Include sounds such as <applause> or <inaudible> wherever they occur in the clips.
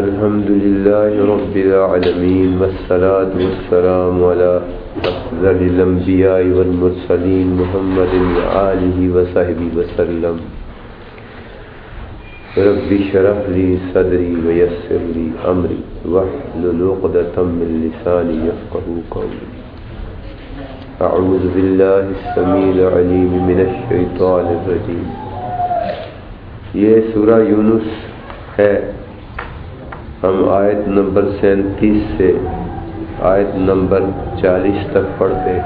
الحمد لله رب العالمين والصلاة والسلام على أفضل الأنبياء والمرسلين محمد وآله وصحبه وسلم رب شرح لي صدري ويسر لي أمري واحلل عقدة من لساني يفقه قولي. أعوذ بالله السميع العليم من الشيطان الرجيم. یہ سورہ یونس ہے۔ ہم آیت نمبر سینتیس سے آیت نمبر چالیس تک پڑھتے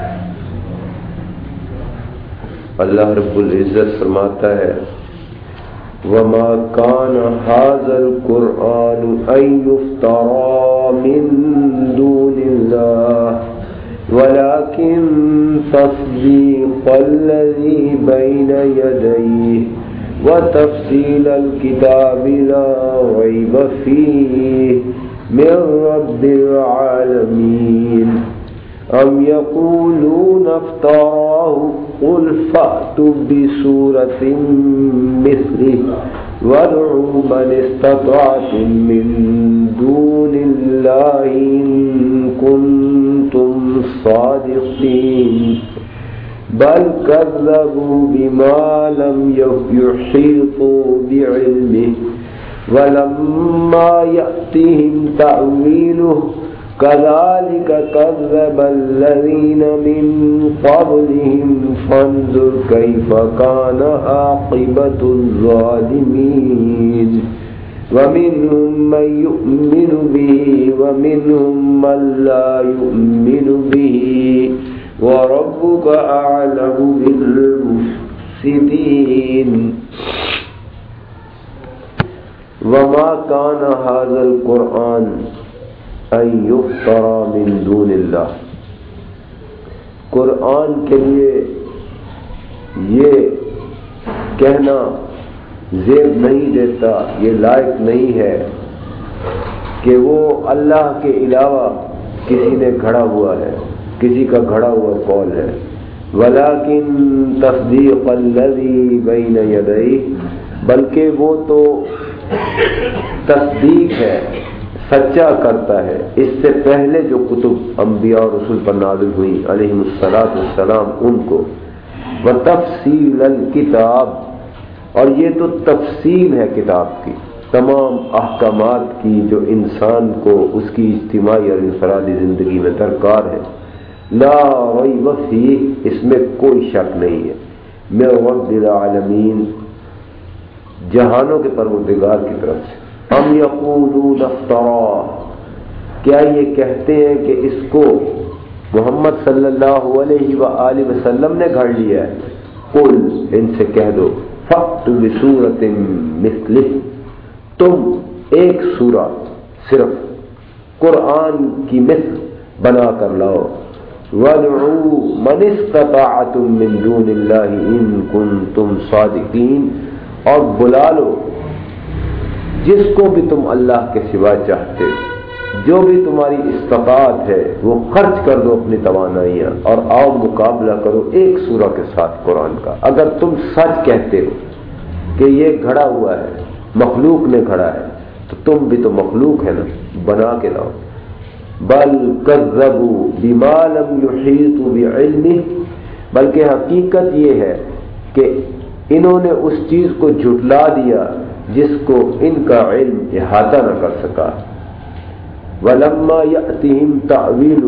اللہ رب العزت فرماتا ہے وما كان هذا القرآن أن يفترى من دون الله ولكن تصديق الذي بين يديه وتفصيل الكتاب لا ريب فيه من رب العالمين أم يقولون افتراه قل فأتوا بسورة مثله وادعوا من استطعتم من دون الله إن كنتم صادقين بل كذبوا بما لم يحيطوا بعلمه ولما يأتهم تأويله كذلك كذب الذين من قبلهم، فانظر كيف كان عاقبة الظالمين. ومنهم من يؤمن به، ومنهم من لا يؤمن به. وربك أعلم بالمفسدين. وما كان هذا القرآن من دون الله. قرآن کے لیے یہ کہنا زیب نہیں دیتا، یہ لائق نہیں ہے کہ وہ اللہ کے علاوہ کسی نے کھڑا ہوا ہے، کسی کا گھڑا ہوا قول ہے۔ ولاکن تصدیق الذی بین یدئی بلکہ وہ تو تصدیق ہے۔ سچا کرتا ہے۔ اس سے پہلے جو کتب انبیاء اور رسول پر نازل ہوئی علیہ السلاط السلام ان کو۔ وہ تفصیل الکتاب اور یہ تو تفصیل ہے کتاب کی۔ تمام احکامات کی جو انسان کو اس کی اجتماعی اور انفرادی زندگی میں درکار ہے۔ لا ریب فی اس میں کوئی شک نہیں ہے۔ میں رب العالمین جہانوں کے پروردگار کی طرف سے۔ ہم یقولون افترا۔ کیا یہ کہتے ہیں کہ اس کو محمد صلی اللہ علیہ وآلہ وسلم نے گھڑ لیا ہے؟ قل، ان سے کہہ دو فقت بصورت مثلہ تم ایک سورہ صرف قرآن کی مثل بنا کر لاؤ۔ وَدْعُوا مَنِ اسْتَطَعَتُم مِّن دُونِ اللَّهِ إِن كُنتُمْ صَادِقِينَ۔ اور بلا لو جس کو بھی تم اللہ کے سوا چاہتے جو بھی تمہاری استطاعت ہے، وہ خرچ کر دو اپنی توانائیاں اور آؤ مقابلہ کرو ایک سورہ کے ساتھ قرآن کا۔ اگر تم سچ کہتے ہو کہ یہ گھڑا ہوا ہے، مخلوق نے کھڑا ہے، تو تم بھی تو مخلوق ہے نا، بنا کے لاؤ۔ بل کذبوا بما لم يحيطوا بعلمه بلکہ حقیقت یہ ہے کہ انہوں نے اس چیز کو جھٹلا دیا جس کو ان کا علم احاطہ نہ کر سکا۔ ولما ياتهم تعویل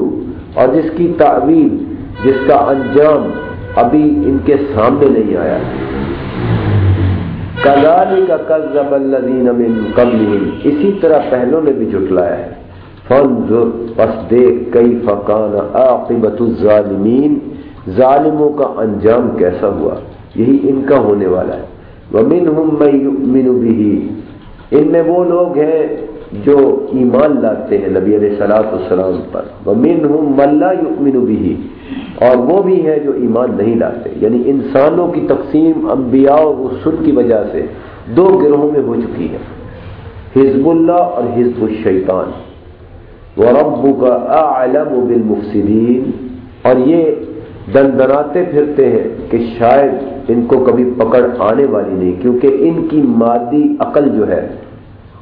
اور جس کی تعویل جس کا انجام ابھی ان کے سامنے نہیں آیا۔ کزالی کا کذب الذین من اسی طرح پہلوں نے بھی جھٹلایا ہے۔ فانظر، پس دیکھ کئی فقان عاقبت الظالمین۔ ظالموں کا انجام کیسا ہوا؟ یہی ان کا ہونے والا ہے۔ وَمِنْهُمْ مَنْ يُؤْمِنُ بِهِ۔ ان میں وہ لوگ ہیں جو ایمان لاتے ہیں نبی علیہ السلاۃ السلام پر۔ وَمِنْهُمْ مَنْ لَا يُؤْمِنُ بِهِ۔ اور وہ بھی ہیں جو ایمان نہیں لاتے۔ یعنی انسانوں کی تقسیم انبیاء اور رسول کی وجہ سے دو گروہوں میں ہو چکی ہے۔ حزب اللہ اور حزب الشیطان۔ وربك اعلم بالمفسدين۔ اور یہ دندناتے پھرتے ہیں کہ شاید ان کو کبھی پکڑ آنے والی نہیں، کیونکہ ان کی مادی عقل جو ہے،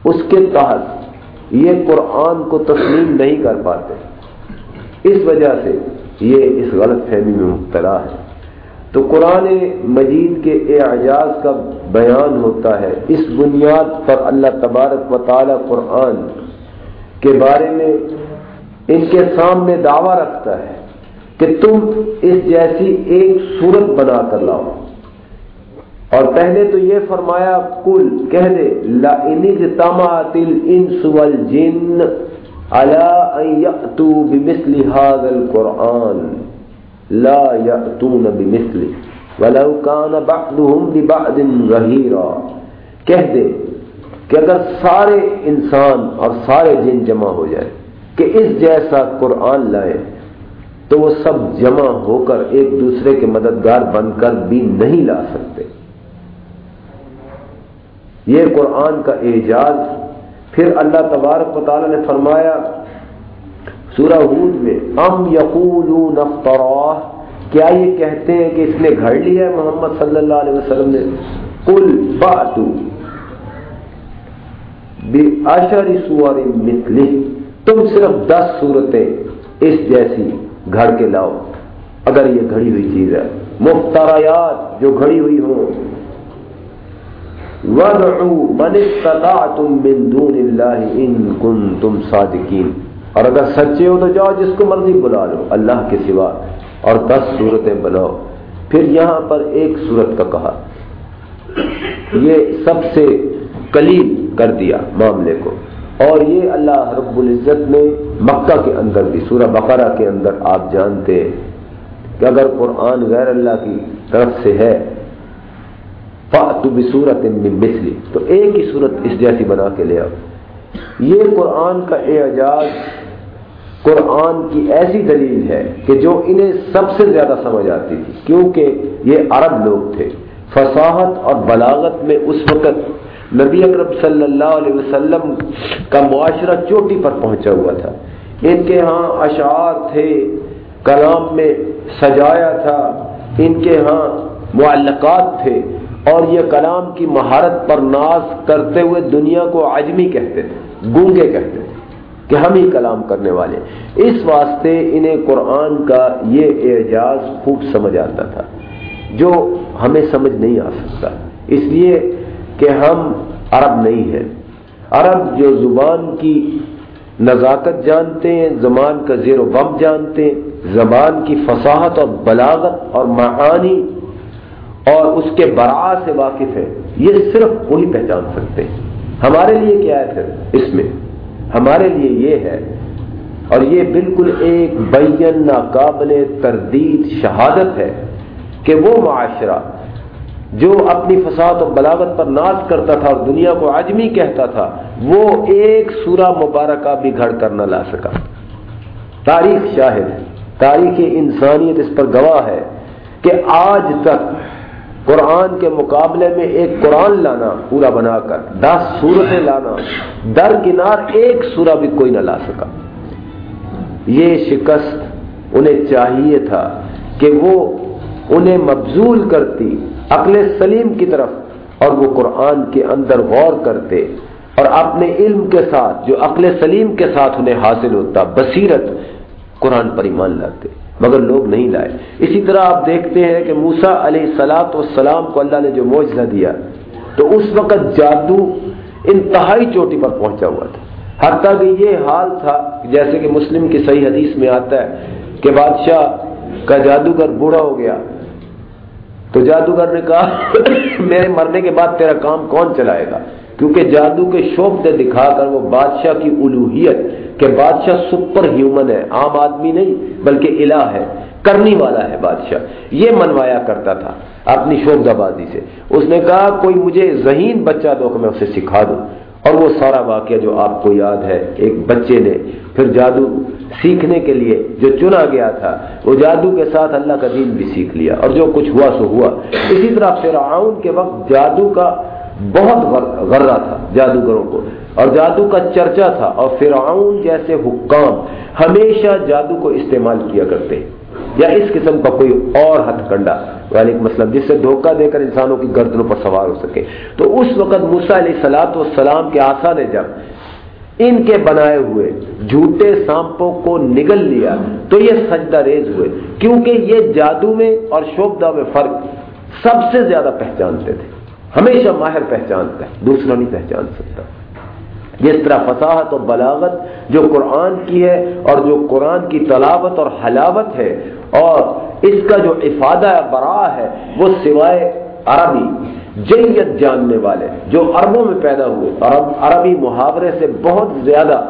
اس کے تحت یہ قرآن کو تسلیم نہیں کر پاتے۔ اس وجہ سے یہ اس غلط فہمی میں مبتلا ہے۔ تو قرآن مجید کے اعجاز کا بیان ہوتا ہے۔ اس بنیاد پر اللہ تبارک و تعالی قرآن کے بارے میں ان کے سامنے دعویٰ رکھتا ہے کہ تم اس جیسی ایک صورت بنا کر لاؤ۔ اور پہلے تو یہ فرمایا کل کہہ دے، لا تل ان سول جن اللہ بمثل هذا القرآن. لا يأتون بمثله ولو كان بعضهم لبعض ظهيرا کہہ دے کہ اگر سارے انسان اور سارے جن جمع ہو جائے، کہ اس جیسا قرآن لائے، تو وہ سب جمع ہو کر ایک دوسرے کے مددگار بن کر بھی نہیں لا سکتے۔ یہ قرآن کا اعجاز پھر اللہ تبارک و تعالی نے فرمایا سورہ ہود میں، ام یقول کیا یہ کہتے ہیں کہ اس نے گھڑ لیا ہے محمد صلی اللہ علیہ وسلم نے؟ کل باتو اشر سور مثلی تم صرف دس صورتیں اس جیسی گھڑ کے لاؤ، اگر یہ گھڑی ہوئی چیز ہے۔ مفتریات جو گھڑی ہوئی ہوں۔ من استطعتم من دون اللہ ان کنتم صادقین اور اگر سچے ہو تو جاؤ جس کو مرضی بلا لو، اللہ کے سوا۔ اور دس صورتیں بناؤ پھر یہاں پر ایک صورت کا کہا۔ یہ سب سے کلیل کر دیا معاملے کو۔ اور یہ اللہ رب العزت نے مکہ کے اندر بھی، سورہ بقرہ کے اندر آپ جانتے ہیں کہ اگر قرآن غیر اللہ کی طرف سے ہے تو بھی صورت مسلی تو ایک ہی صورت اس جیسی بنا کے لے آؤ۔ یہ قرآن کا اعجاز قرآن کی ایسی دلیل ہے کہ جو انہیں سب سے زیادہ سمجھ آتی تھی، کیونکہ یہ عرب لوگ تھے۔ فصاحت اور بلاغت میں اس وقت نبی اکرم صلی اللہ علیہ وسلم کا معاشرہ چوٹی پر پہنچا ہوا تھا۔ ان کے ہاں اشعار تھے، کلام میں سجایا تھا۔ ان کے ہاں معلقات تھے۔ اور یہ کلام کی مہارت پر ناز کرتے ہوئے دنیا کو عجمی کہتے تھے، گونگے کہتے تھے کہ ہم ہی کلام کرنے والے اس واسطے انہیں قرآن کا یہ اعجاز خوب سمجھ آتا تھا، جو ہمیں سمجھ نہیں آ سکتا۔ اس لیے کہ ہم عرب نہیں ہیں۔ عرب جو زبان کی نزاکت جانتے ہیں زبان کا زیر و بم جانتے ہیں، زبان کی فصاحت اور بلاغت اور معانی اور اس کے برا سے واقف ہے۔ یہ صرف وہی پہچان سکتے ہیں۔ ہمارے لیے کیا ہے پھر؟ اس میں۔ ہمارے لیے یہ ہے۔ اور یہ بالکل ایک بین ناقابل تردید شہادت ہے کہ وہ معاشرہ جو اپنی فساد و بلاغت پر ناز کرتا تھا اور دنیا کو عجمی کہتا تھا، وہ ایک سورہ مبارکہ بھی گھڑ کر نہ لا سکا۔ تاریخ شاہد تاریخ انسانیت اس پر گواہ ہے کہ آج تک قرآن کے مقابلے میں ایک قرآن لانا، پورا بنا کر، دس صورتیں لانا در کنار ایک سورہ بھی کوئی نہ لا سکا۔ یہ شکست انہیں چاہیے تھا کہ وہ انہیں مبزول کرتی، عقل سلیم کی طرف، اور وہ قرآن کے اندر غور کرتے، اور اپنے علم کے ساتھ، جو عقل سلیم کے ساتھ انہیں حاصل ہوتا، بصیرت قرآن پر ایمان لاتے۔ مگر لوگ نہیں لائے۔ اسی طرح آپ دیکھتے ہیں کہ موسا علیہ سلاط والسلام کو اللہ نے جو معجزہ دیا، تو اس وقت جادو انتہائی چوٹی پر پہنچا ہوا تھا۔ حتیٰ کہ یہ حال تھا، جیسے کہ مسلم کی صحیح حدیث میں آتا ہے کہ بادشاہ کا جادوگر بوڑھا ہو گیا۔ تو جادوگر نے کہا میرے مرنے کے بعد تیرا کام کون چلائے گا؟ کیونکہ جادو کے شوق سے دکھا کر وہ بادشاہ کی الوحیت کہ بادشاہ سپر ہیومن ہے، عام آدمی نہیں، بلکہ الہ ہے، کرنی والا ہے بادشاہ۔ یہ منوایا کرتا تھا اپنی شوق بازی سے۔ اس نے کہا، کوئی مجھے ذہین بچہ دو کہ میں اسے سکھا دوں۔ اور وہ سارا واقعہ جو آپ کو یاد ہے، ایک بچے نے پھر جادو سیکھنے کے لیے جو چنا گیا تھا، وہ جادو کے ساتھ اللہ کا دین بھی سیکھ لیا۔ اور جو کچھ ہوا سو ہوا۔ اسی طرح فرعون کے وقت جادو کا بہت غرہ تھا، جادوگروں کو۔ اور جادو کا چرچا تھا اور فرعون جیسے حکام ہمیشہ جادو کو استعمال کیا کرتے یا اس قسم کا کوئی اور ہتھ کنڈا یعنی وعلیکم السلام جس سے دھوکہ دے کر انسانوں کی گردنوں پر سوار ہو سکے۔ تو اس وقت موسا علیہ سلاط والسلام کے آسا نے جب ان کے بنائے ہوئے جھوٹے سانپوں کو نگل لیا تو یہ سجدہ ریز ہوئے۔ کیونکہ یہ جادو میں اور شوبدہ میں فرق سب سے زیادہ پہچانتے تھے۔ ہمیشہ ماہر پہچانتا ہے، دوسرا نہیں پہچان سکتا۔ جس طرح فصاحت و بلاغت جو قرآن کی ہے اور جو قرآن کی تلاوت اور حلاوت ہے اور اس کا جو افادہ برا ہے وہ سوائے عربی جیت جاننے والے جو عربوں میں پیدا ہوئے عرب عربی محاورے سے بہت زیادہ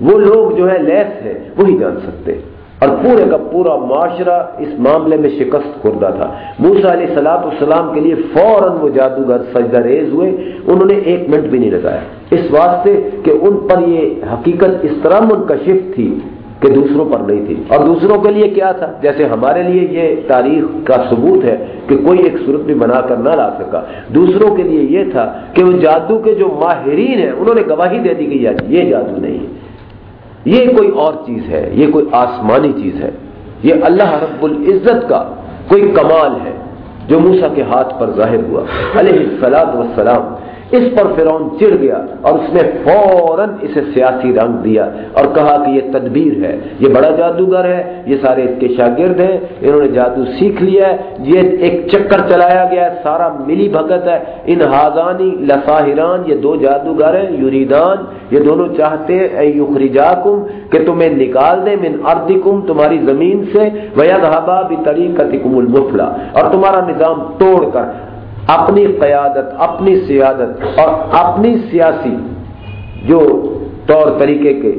وہ لوگ جو ہے لیس ہے وہی جان سکتے اور پورے کا پورا معاشرہ اس معاملے میں شکست خوردہ تھا۔ موسا علیہ سلاط السلام کے لیے فوراً وہ جادوگر سجدہ ریز ہوئے، انہوں نے ایک منٹ بھی نہیں لگایا۔ اس واسطے کہ ان پر یہ حقیقت اس طرح منکشف تھی کہ دوسروں پر نہیں تھی۔ اور دوسروں کے لیے کیا تھا؟ جیسے ہمارے لیے یہ تاریخ کا ثبوت ہے کہ کوئی ایک صورت بھی بنا کر نہ لا سکا۔ دوسروں کے لیے یہ تھا کہ وہ جادو کے جو ماہرین ہیں، انہوں نے گواہی دے دی کہ یہ جادو نہیں ہے۔ یہ کوئی اور چیز ہے، یہ کوئی آسمانی چیز ہے۔ یہ اللہ رب العزت کا کوئی کمال ہے جو موسا کے ہاتھ پر ظاہر ہوا۔ علیہ السلام وسلام اس پر فرعون چڑ گیا اور اس نے فوراً اسے سیاسی رنگ دیا اور کہا کہ یہ تدبیر ہے، یہ بڑا جادوگر ہے، یہ سارے اس کے شاگرد ہیں، انہوں نے جادو سیکھ لیا ہے، یہ ایک چکر چلایا گیا ہے، سارا ملی بھگت ہے، ان ہاضانی لساہران یہ دو جادوگر ہیں یوریدان یہ دونوں چاہتے ہیں یخرجاکم، کہ تمہیں نکال دیں من اردکم، تمہاری زمین سے، ویدھابا بطریقتکم المفلا اور تمہارا نظام توڑ کر اپنی قیادت، اپنی سیادت اور اپنی سیاسی جو طور طریقے کے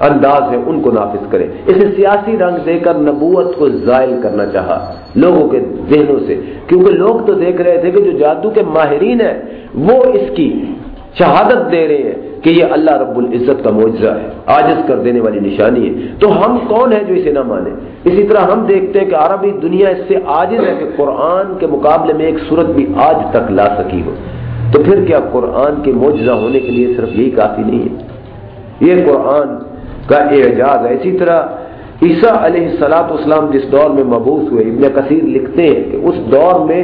انداز ہیں، ان کو نافذ کرے اسے سیاسی رنگ دے کر نبوت کو زائل کرنا چاہا لوگوں کے ذہنوں سے۔ کیونکہ لوگ تو دیکھ رہے تھے کہ جو جادو کے ماہرین ہیں، وہ اس کی شہادت دے رہے ہیں۔ کہ یہ اللہ رب العزت کا معجزہ ہے آجز کر دینے والی نشانی ہے۔ تو ہم کون ہیں جو اسے نہ مانے اسی طرح ہم دیکھتے ہیں کہ عربی دنیا اس سے عاجز ہے کہ قرآن کے مقابلے میں ایک صورت بھی آج تک لا سکی ہو۔ تو پھر کیا قرآن کے معجزہ ہونے کے لیے صرف یہی کافی نہیں ہے؟ یہ قرآن کا اعجاز ہے۔ اسی طرح عیسیٰ علیہ السلاط اسلام جس دور میں مبوس ہوئے، ابن کثیر لکھتے ہیں کہ اس دور میں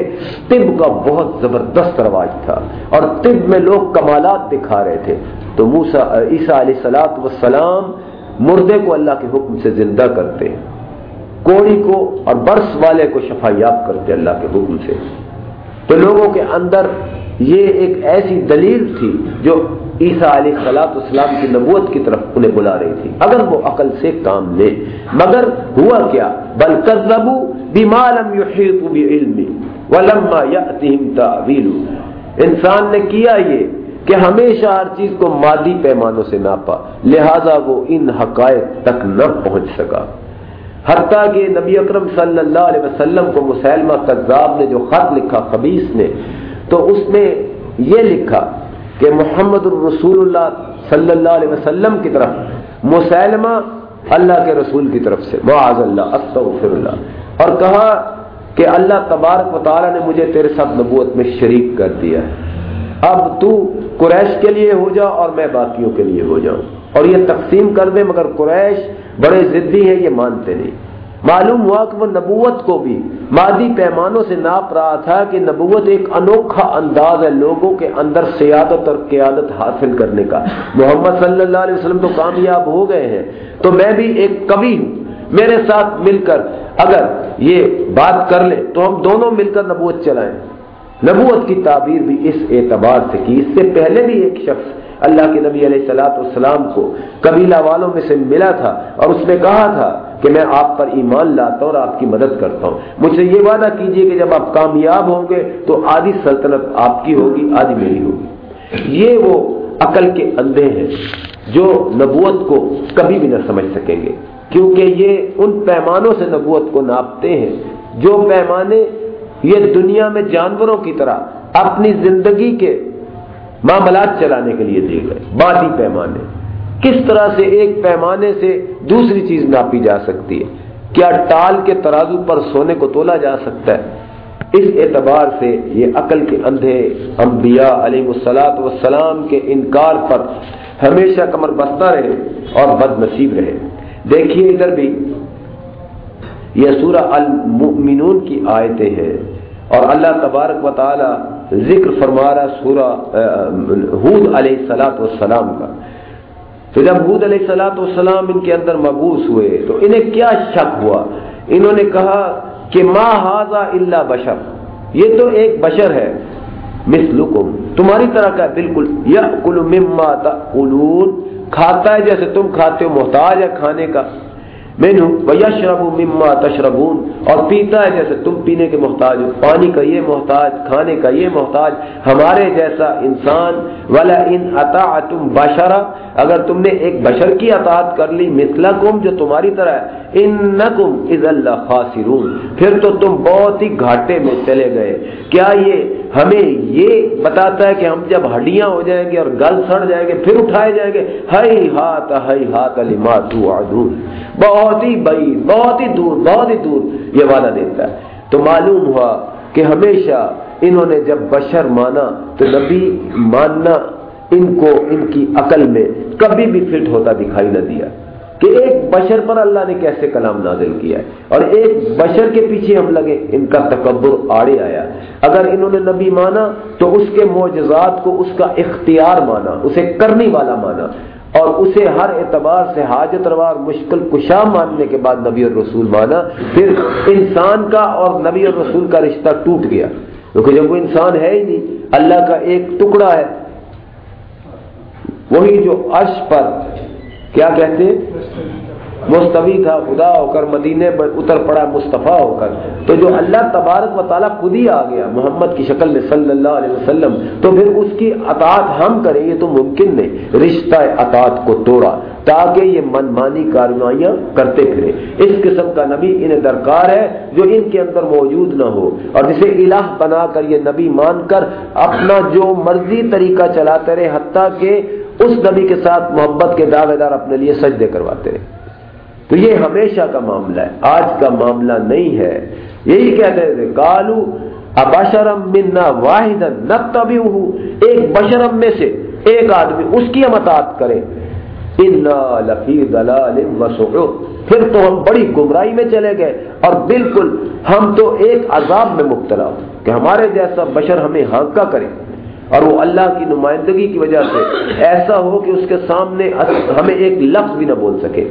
طب کا بہت زبردست رواج تھا اور طب میں لوگ کمالات دکھا رہے تھے۔ تو موسا عیسیٰ علیہ سلاط وسلام مردے کو اللہ کے حکم سے زندہ کرتے، کوڑی کو اور برس والے کو شفایاب کرتے اللہ کے حکم سے۔ تو لوگوں کے اندر یہ ایک ایسی دلیل تھی جو عیسیٰ علیہ سلاط اسلام کی نبوت کی طرف انہیں بلا رہی تھی۔ اگر وہ عقل سے کام لے، مگر ہوا کیا؟ بل کذبو بمالم یحیط بعلم ولما یاتہم تعویل انسان نے کیا یہ کہ ہمیشہ ہر چیز کو مادی پیمانوں سے ناپا، لہذا وہ ان حقائق تک نہ پہنچ سکا۔ حتیٰ کہ نبی اکرم صلی اللہ علیہ وسلم کو مسلمہ قذاب نے جو خط لکھا خبیص نے تو اس نے یہ لکھا کہ محمد الرسول اللہ صلی اللہ علیہ وسلم کی طرف، مسلمہ اللہ کے رسول کی طرف سے، معاذ اللہ، استغفر اللہ۔ اور کہا کہ اللہ تبارک و تعالیٰ نے مجھے تیرے ساتھ نبوت میں شریک کر دیا ہے۔ اب تو قریش کے لیے ہو جا اور میں باقیوں کے لیے ہو جاؤں۔ اور یہ تقسیم کر دے، مگر قریش بڑے ضدی ہیں، یہ مانتے نہیں۔ معلوم ہوا کہ وہ نبوت کو بھی مادی پیمانوں سے ناپ رہا تھا کہ نبوت ایک انوکھا انداز ہے لوگوں کے اندر سیادت اور قیادت حاصل کرنے کا۔ محمد صلی اللہ علیہ وسلم تو کامیاب ہو گئے ہیں۔ تو میں بھی ایک کبھی ہوں۔ میرے ساتھ مل کر اگر یہ بات کر لیں تو ہم دونوں مل کر نبوت چلائیں۔ نبوت کی تعبیر بھی اس اعتبار سے کی اس سے پہلے بھی ایک شخص اللہ کے نبی علیہ السلاۃ والسلام کو قبیلہ والوں میں سے ملا تھا اور اس نے کہا تھا کہ میں آپ پر ایمان لاتا ہوں اور آپ کی مدد کرتا ہوں۔ مجھ سے یہ وعدہ کیجیے کہ جب آپ کامیاب ہوں گے تو آدھی سلطنت آپ کی ہوگی، آدھی میری ہوگی۔ یہ وہ عقل کے اندھے ہیں جو نبوت کو کبھی بھی نہ سمجھ سکیں گے۔ کیونکہ یہ ان پیمانوں سے نبوت کو ناپتے ہیں جو پیمانے یہ دنیا میں جانوروں کی طرح اپنی زندگی کے معاملات چلانے کے لیے دیے گئے باتی پیمانے۔ کس طرح سے ایک پیمانے سے دوسری چیز ناپی جا سکتی ہے؟ کیا ٹال کے ترازو پر سونے کو تولا جا سکتا ہے؟ اس اعتبار سے یہ عقل کے اندھے انبیاء علیہ السلاط وسلام کے انکار پر ہمیشہ کمر بستہ رہے اور بد نصیب رہے۔ دیکھیے ادھر بھی یہ سورہ المؤمنون کی آیتیں ہیں۔ اور اللہ تبارک و تعالی ذکر فرما رہا سورہ حود علیہ السلاط والسلام کا۔ تو جب حود علیہ السلاط والسلام ان کے اندر مبوس ہوئے، تو انہیں کیا شک ہوا؟ انہوں نے کہا کہ ما حاضا اللہ بشر، یہ تو ایک بشر ہے، مثلکم۔ تمہاری طرح کا بالکل یا کل مما کھاتا ہے جیسے تم کھاتے ہو، محتاج ہے کھانے کا۔ مینو ویشرب مما تشربون اور پیتا ہے جیسے تم پینے کے محتاج ہو، پانی کا یہ محتاج، کھانے کا یہ محتاج، ہمارے جیسا انسان، ولا ان عطا تم بشرا، اگر تم نے ایک بشر کی اطاعت کر لی مثلا جو تمہاری طرح ہے ان نقم از اللہ خاصرون پھر تو تم بہت ہی گھاٹے میں چلے گئے۔ کیا یہ ہمیں یہ بتاتا ہے کہ ہم جب ہڈیاں ہو جائیں گے اور گل سڑ جائیں گے، پھر اٹھائے جائیں گے ہئی ہاتھ ہئی ہاتھ علی ماتو بہت ہی بئی، بہت ہی دور، بہت ہی دور یہ وعدہ دیتا ہے۔ تو معلوم ہوا کہ ہمیشہ انہوں نے جب بشر مانا تو نبی ماننا ان کو ان کی عقل میں کبھی بھی فٹ ہوتا دکھائی نہ دیا۔ کہ ایک بشر پر اللہ نے کیسے کلام نازل کیا ہے اور ایک بشر کے پیچھے ہم لگے، ان کا تکبر آڑے آیا۔ اگر انہوں نے نبی مانا تو اس کے معجزات کو اس کا اختیار مانا، اسے کرنے والا مانا۔ اور اسے ہر اعتبار سے حاجت روار، مشکل کشا ماننے کے بعد نبی اور رسول مانا۔ پھر انسان کا اور نبی اور رسول کا رشتہ ٹوٹ گیا۔ کیونکہ جب وہ انسان ہے ہی نہیں، اللہ کا ایک ٹکڑا ہے۔ وہی جو عرش پر کیا کہتے ہیں؟ مستوی تھا، خدا ہو کر مدینے پر اتر پڑا، مصطفیٰ ہو کر۔ تو جو اللہ تبارک و تعالیٰ خود ہی آ گیا، محمد کی شکل میں صلی اللہ علیہ وسلم، تو پھر اس کی اطاعت ہم کریں، یہ تو ممکن نہیں۔ رشتہ اطاعت کو توڑا، تاکہ یہ من مانی کاروائیاں کرتے پھرے اس قسم کا نبی انہیں درکار ہے، جو ان کے اندر موجود نہ ہو۔ اور جسے الہ بنا کر یہ نبی مان کر اپنا جو مرضی طریقہ چلاتے رہے، حتیٰ کہ اس نبی کے ساتھ محبت کے دعوے دار اپنے لیے سجدے کرواتے رہے۔ تو یہ ہمیشہ کا معاملہ ہے۔ آج کا معاملہ نہیں ہے۔ یہی کہتے تھے کالو ابشرم منا واحد نہ ایک بشرم میں سے ایک آدمی اس کی ہم اطاعت کرے پھر تو ہم بڑی گمراہی میں چلے گئے اور بالکل ہم تو ایک عذاب میں مبتلا ہو۔ کہ ہمارے جیسا بشر ہمیں ہانکا کرے۔ اور وہ اللہ کی نمائندگی کی وجہ سے ایسا ہو کہ اس کے سامنے ہمیں ایک لفظ بھی نہ بول سکے۔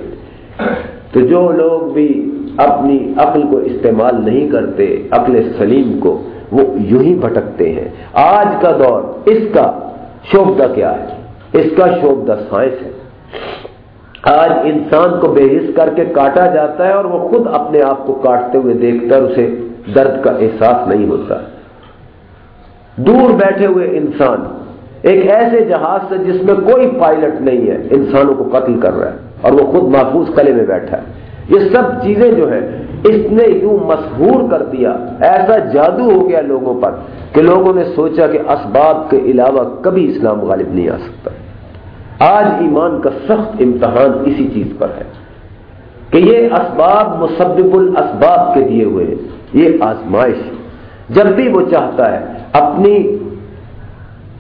تو جو لوگ بھی اپنی عقل کو استعمال نہیں کرتے، عقل سلیم کو، وہ یوں ہی بھٹکتے ہیں۔ آج کا دور اس کا شوبدہ کیا ہے؟ اس کا شوبدہ سائنس ہے۔ آج انسان کو بے حص کر کے کاٹا جاتا ہے اور وہ خود اپنے آپ کو کاٹتے ہوئے دیکھ کر اسے درد کا احساس نہیں ہوتا۔ دور بیٹھے ہوئے انسان ایک ایسے جہاز سے جس میں کوئی پائلٹ نہیں ہے، انسانوں کو قتل کر رہا ہے اور وہ خود محفوظ قلعے میں بیٹھا ہے۔ یہ سب چیزیں جو ہیں، اس نے یوں مسحور کر دیا۔ ایسا جادو ہو گیا لوگوں پر کہ لوگوں نے سوچا کہ اسباب کے علاوہ کبھی اسلام غالب نہیں آ سکتا۔ آج ایمان کا سخت امتحان اسی چیز پر ہے کہ یہ اسباب مسبب الاسباب کے دیے ہوئے یہ آزمائش۔ جب بھی وہ چاہتا ہے اپنی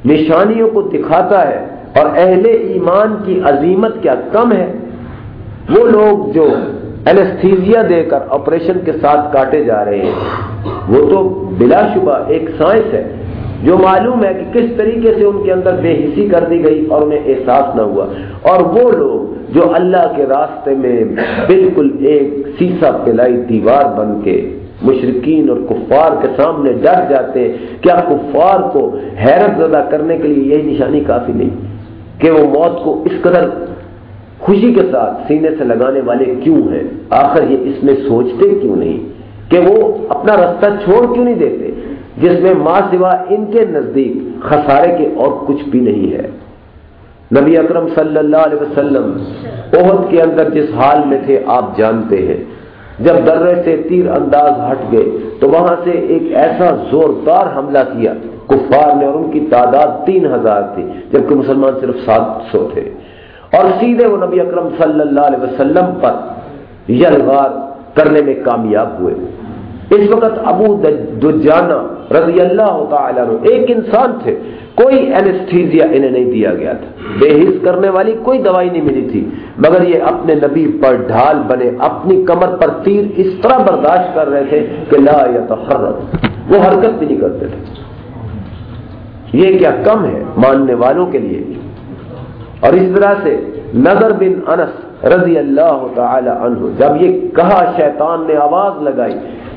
نشانیوں کو دکھاتا ہے اور اہل ایمان کی عظیمت کیا کم ہے؟ وہ لوگ جو اینستھیزیا دے کر آپریشن کے ساتھ کاٹے جا رہے ہیں۔ وہ تو بلا شبہ ایک سائنس ہے جو معلوم ہے کہ کس طریقے سے ان کے اندر بے حسی کر دی گئی اور انہیں احساس نہ ہوا۔ اور وہ لوگ جو اللہ کے راستے میں بالکل ایک سیسا پلائی دیوار بن کے مشرقین اور کفار کے سامنے ڈر جاتے کیا کفار کو حیرت زدہ کرنے کے لیے یہی نشانی کافی نہیں؟ کہ وہ موت کو اس قدر خوشی کے ساتھ سینے سے لگانے والے کیوں ہیں؟ آخر یہ اس میں سوچتے کیوں نہیں؟ کہ وہ اپنا رستہ چھوڑ کیوں نہیں دیتے؟ جس میں ماں سوا ان کے نزدیک خسارے کے اور کچھ بھی نہیں ہے۔ نبی اکرم صلی اللہ علیہ وسلم عہد کے اندر جس حال میں تھے، آپ جانتے ہیں۔ جب درے سے تیر انداز ہٹ گئے تو وہاں سے ایک ایسا زوردار حملہ کیا، کفار نے اور ان کی تعداد تین ہزار تھی، جبکہ مسلمان صرف سات سو تھے۔ اور سیدھے وہ نبی اکرم صلی اللہ علیہ وسلم پر یلغار کرنے میں کامیاب ہوئے۔ اس وقت ابو دجانا رضی اللہ تعالیٰ ایک انسان تھے۔ کوئی اینستھیزیا انہیں نہیں دیا گیا تھا۔ بے حص کرنے والی کوئی دوائی نہیں ملی تھی۔ مگر یہ اپنے نبی پر ڈھال بنے، اپنی کمر پر تیر اس طرح برداشت کر رہے تھے کہ لا یا تو وہ حرکت بھی نہیں کرتے تھے۔ یہ کیا کم ہے ماننے والوں کے لیے؟ اور اس طرح سے نظر بن انس رضی اللہ تعالی عنہ، جب یہ کہا شیطان نے آواز لگائی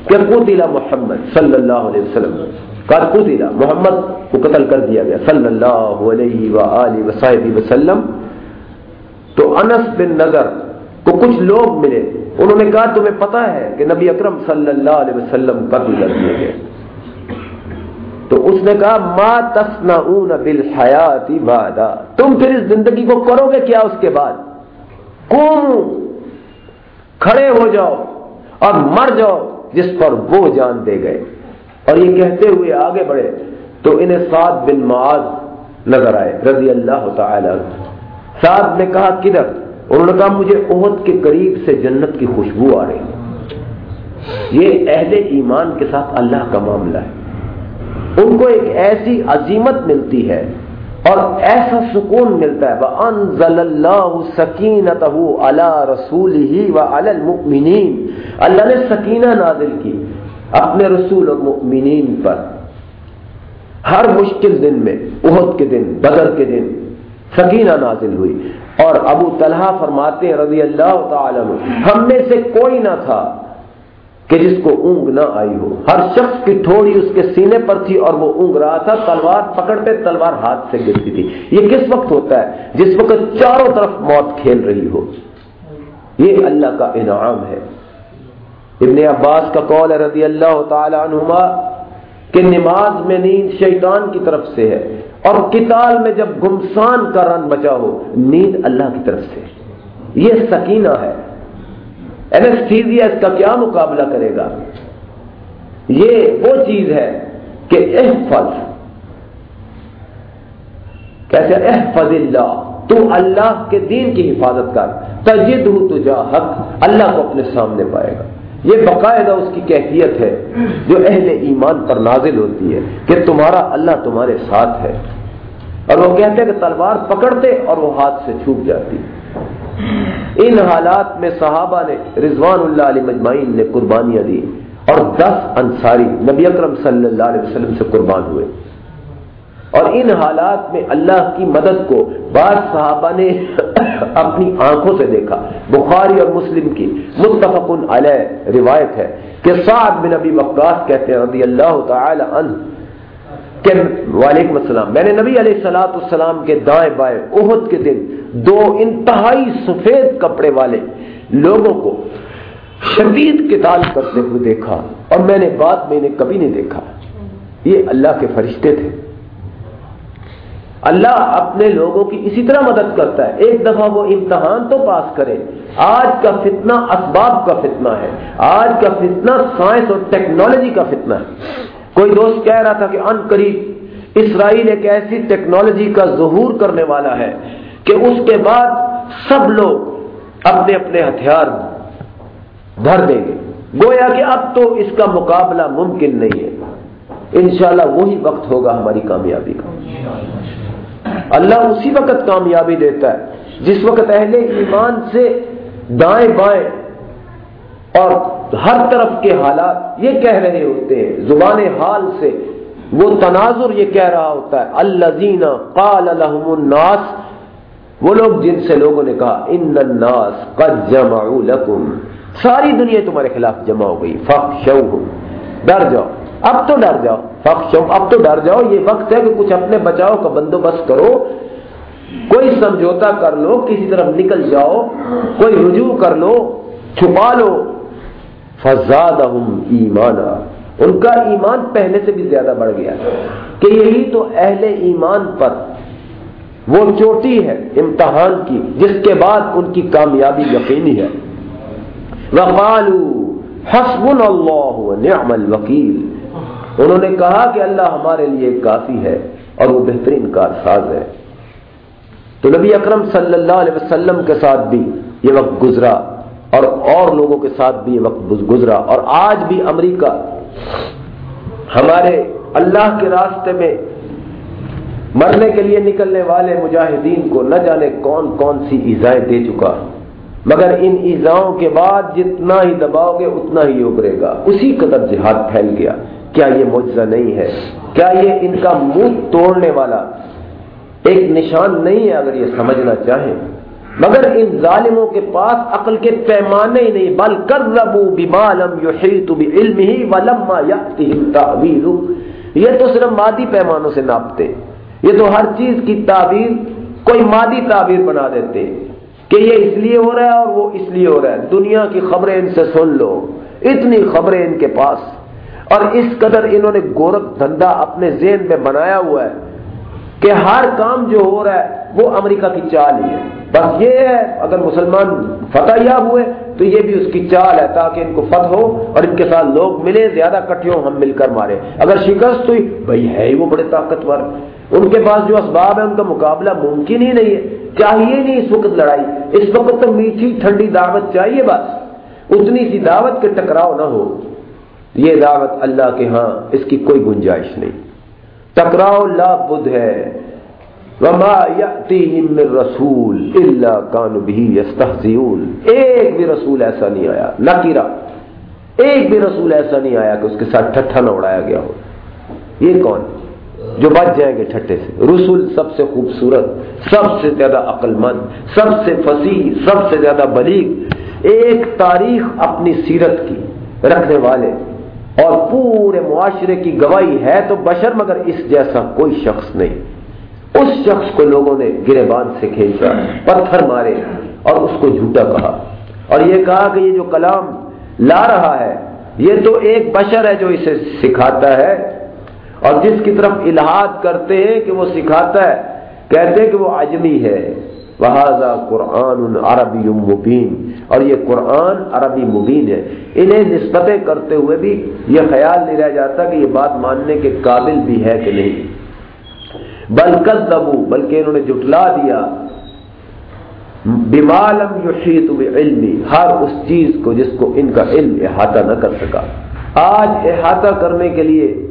کہ قتل محمد صلی اللہ علیہ وسلم۔ قتل محمد کو قتل کر دیا گیا صلی اللہ علیہ وآلہ وصحبہ وسلم۔ تو انس بن نظر کو کچھ لوگ ملے۔ انہوں نے کہا، تمہیں پتا ہے کہ نبی اکرم صلی اللہ علیہ وسلم قتل کر دیے گئے تو اس نے کہا، ما تصنعون بالحیات بعدا تم پھر اس زندگی کو کرو گے کیا اس کے بعد؟ قوم کھڑے ہو جاؤ اور مر جاؤ جس پر وہ جان دے گئے۔ اور یہ کہتے ہوئے آگے بڑھے تو انہیں سعد بن معاذ نظر آئے، رضی اللہ تعالی سعد نے کہا، کدھر؟ انہوں نے کہا، مجھے عہد کے قریب سے جنت کی خوشبو آ رہی ہے۔ یہ اہل ایمان کے ساتھ اللہ کا معاملہ ہے۔ ان کو ایک ایسی عظیمت ملتی ہے اور ایسا سکون ملتا ہے۔ وَأَنزَلَ اللَّهُ سَكِينَتَهُ عَلَى رَسُولِهِ وَعَلَى الْمُؤْمِنِينَ۔ اللہ نے سکینہ نازل کی۔ اپنے رسول اور مؤمنین پر ہر مشکل دن میں، احد کے دن، بدر کے دن سکینہ نازل ہوئی۔ اور ابو طلحہ فرماتے رضی اللہ تعالی ہم میں سے کوئی نہ تھا کہ جس کو اونگ نہ آئی ہو۔ ہر شخص کی تھوڑی اس کے سینے پر تھی اور وہ اونگ رہا تھا، تلوار پکڑتے تلوار ہاتھ سے گرتی تھی۔ یہ کس وقت ہوتا ہے جس وقت چاروں طرف موت کھیل رہی ہو؟ یہ اللہ کا انعام ہے۔ ابن عباس کا قول ہے رضی اللہ تعالی عنہما کہ نماز میں نیند شیطان کی طرف سے ہے اور کتال میں جب گمسان کا رن بچا ہو، نیند اللہ کی طرف سے یہ سکینہ ہے۔ اینستھیزیا اس کا کیا مقابلہ کرے گا؟ یہ وہ چیز ہے کہ احفظ۔ کیسے احفظ اللہ، تو اللہ کے دین کی حفاظت کر۔ تجد تجا حق اللہ کو اپنے سامنے پائے گا۔ یہ باقاعدہ اس کی کیفیت ہے جو اہل ایمان پر نازل ہوتی ہے کہ تمہارا اللہ تمہارے ساتھ ہے۔ اور وہ کہتے ہیں کہ تلوار پکڑتے اور وہ ہاتھ سے چھوٹ جاتی۔ ان حالات میں صحابہ نے رضوان اللہ علیہ مجمعین نے قربانیاں دی اور دس انصاری نبی اکرم صلی اللہ علیہ وسلم سے قربان ہوئے۔ اور ان حالات میں اللہ کی مدد کو بعض صحابہ نے <coughs> اپنی آنکھوں سے دیکھا۔ بخاری اور مسلم کی متفق علیہ روایت ہے کہ سعد بن ابی وقاص کہتے ہیں رضی اللہ تعالی عنہ کہ وعلیکم السلام، میں نے نبی علیہ السلاۃ السلام کے دائیں بائیں عہد کے دن دو انتہائی سفید کپڑے والے لوگوں کو شدید کتاب کرتے ہوئے دیکھا اور میں نے بعد میں انہیں کبھی نہیں دیکھا۔ یہ اللہ کے فرشتے تھے۔ اللہ اپنے لوگوں کی اسی طرح مدد کرتا ہے۔ ایک دفعہ وہ امتحان تو پاس کرے۔ آج کا فتنہ اسباب کا فتنہ ہے۔ آج کا فتنہ سائنس اور ٹیکنالوجی کا فتنہ ہے۔ کوئی دوست کہہ رہا تھا کہ ان قریب اسرائیل ایک ایسی ٹیکنالوجی کا ظہور کرنے والا ہے کہ اس کے بعد سب لوگ اپنے اپنے ہتھیار دھر دیں گے۔ گویا کہ اب تو اس کا مقابلہ ممکن نہیں ہے۔ انشاءاللہ وہی وقت ہوگا ہماری کامیابی کا۔ اللہ اسی وقت کامیابی دیتا ہے، جس وقت اہل ایمان سے دائیں بائیں اور ہر طرف کے حالات یہ کہہ رہے ہوتے ہیں، زبان حال سے وہ تناظر یہ کہہ رہا ہوتا ہے اللہ قال الحم الناس، وہ لوگ جن سے لوگوں نے کہا، ان الناس قد جمعوا لکم۔ ساری دنیا تمہارے خلاف جمع ہو گئی فخ ڈر جاؤ، اب تو ڈر جاؤ۔ فخ اب تو ڈر جاؤ، یہ وقت ہے کہ کچھ اپنے بچاؤ کا بندوبست کرو۔ کوئی سمجھوتا کر لو، کسی طرف نکل جاؤ۔ کوئی رجوع کر لو، چھپا لو۔ فزاد ایمانا۔ ان کا ایمان پہلے سے بھی زیادہ بڑھ گیا کہ یہی تو اہل ایمان پر وہ چوٹی ہے، امتحان کی، جس کے بعد ان کی کامیابی یقینی ہے۔ وقالو حسب اللہ نعم الوکیل انہوں نے کہا کہ اللہ ہمارے لیے کافی ہے اور وہ بہترین کار ساز ہے۔ تو نبی اکرم صلی اللہ علیہ وسلم کے ساتھ بھی یہ وقت گزرا اور اور لوگوں کے ساتھ بھی یہ وقت گزرا۔ اور آج بھی امریکہ ہمارے اللہ کے راستے میں مرنے کے لیے نکلنے والے مجاہدین کو نہ جانے کون کون سی ایزائیں دے چکا۔ مگر ان ایزاؤں کے بعد جتنا ہی دباؤ گے اتنا ہی ابھرے گا۔ اسی قدر جہاد پھیل گیا۔ کیا یہ معجزہ نہیں ہے؟ کیا یہ ان کا منہ توڑنے والا ایک نشان نہیں ہے اگر یہ سمجھنا چاہیں؟ مگر ان ظالموں کے پاس عقل کے پیمانے ہی نہیں، بل کر ربو علم ہی ولما تعویل یہ تو صرف مادی پیمانوں سے ناپتے، یہ تو ہر چیز کی تعبیر، کوئی مادی تعبیر بنا دیتے کہ یہ اس لیے ہو رہا ہے اور وہ اس لیے ہو رہا ہے۔ دنیا کی خبریں ان سے سن لو، اتنی خبریں ان کے پاس۔ اور اس قدر انہوں نے گورکھ دھندا اپنے ذہن میں بنایا ہوا ہے کہ ہر کام جو ہو رہا ہے وہ امریکہ کی چال ہی ہے۔ بس یہ ہے، اگر مسلمان فتح یاب ہوئے تو یہ بھی اس کی چال ہے تاکہ ان کو فتح ہو اور ان کے ساتھ لوگ ملے زیادہ کٹھے ہوں، ہم مل کر مارے اگر شکست ہوئی بھائی ہے ہی وہ بڑے طاقتور۔ ان کے پاس جو اسباب ہے ان کا مقابلہ ممکن ہی نہیں ہے، چاہیے نہیں اس وقت لڑائی۔ اس وقت تو میٹھی ٹھنڈی دعوت چاہیے بس۔ اتنی سی دعوت کے ٹکراؤ نہ ہو۔ یہ دعوت اللہ کے ہاں اس کی کوئی گنجائش نہیں۔ ٹکراؤ لا بدھ ہے۔ وما من رسول الا كانوا به يستهزئون ایک بھی رسول ایسا نہیں آیا نکیرا ایک بھی رسول ایسا نہیں آیا کہ اس کے ساتھ ٹھٹھا نہ اڑایا گیا ہو۔ یہ کون؟ جو بچ جائیں گے ٹھٹے سے۔ رسول سب سے خوبصورت، سب سے زیادہ عقل مند سب سے فصیح، سب سے زیادہ بلیغ۔ ایک تاریخ اپنی سیرت کی رکھنے والے۔ اور پورے معاشرے کی گواہی ہے تو بشر مگر اس جیسا کوئی شخص نہیں۔ اس شخص کو لوگوں نے گرے باندھ سے کھینچا، پتھر مارے اور اس کو جھوٹا کہا۔ اور یہ کہا کہ یہ جو کلام لا رہا ہے، یہ تو ایک بشر ہے جو اسے سکھاتا ہے۔ اور جس کی طرف الہاد کرتے ہیں کہ وہ سکھاتا ہے، کہتے ہیں کہ وہ اجمی ہے۔ بہذا قرآن عربی مبین اور یہ قرآن عربی مبین ہے۔ انہیں نسبتیں کرتے ہوئے بھی یہ خیال نہیں رہ جاتا کہ یہ بات ماننے کے قابل بھی ہے کہ نہیں۔ بلکہ دبو بلکہ انہوں نے جٹلا دیا۔ بمالم یشیت علمی ہر اس چیز کو جس کو ان کا علم احاطہ نہ کر سکا۔ آج احاطہ کرنے کے لیے